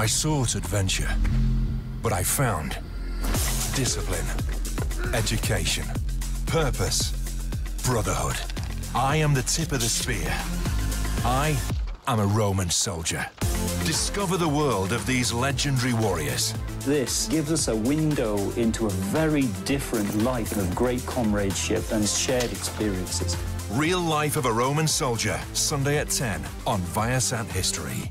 I sought adventure, but I found discipline, education, purpose, brotherhood. I am the tip of the spear. I am a Roman soldier. Discover the world of these legendary warriors. This gives us a window into a very different life of great comradeship and shared experiences. Real Life of a Roman Soldier, Sunday at 10 on Viasat History.